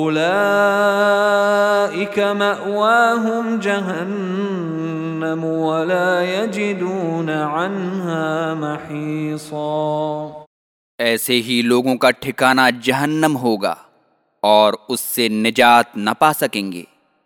اولئیک مأواہم جہنم ولا یجدون عنها محیصا ایسے ہی لوگوں کا ٹھکانہ جہنم ہوگا اور اس سے نجات نہ پا سکیں گے۔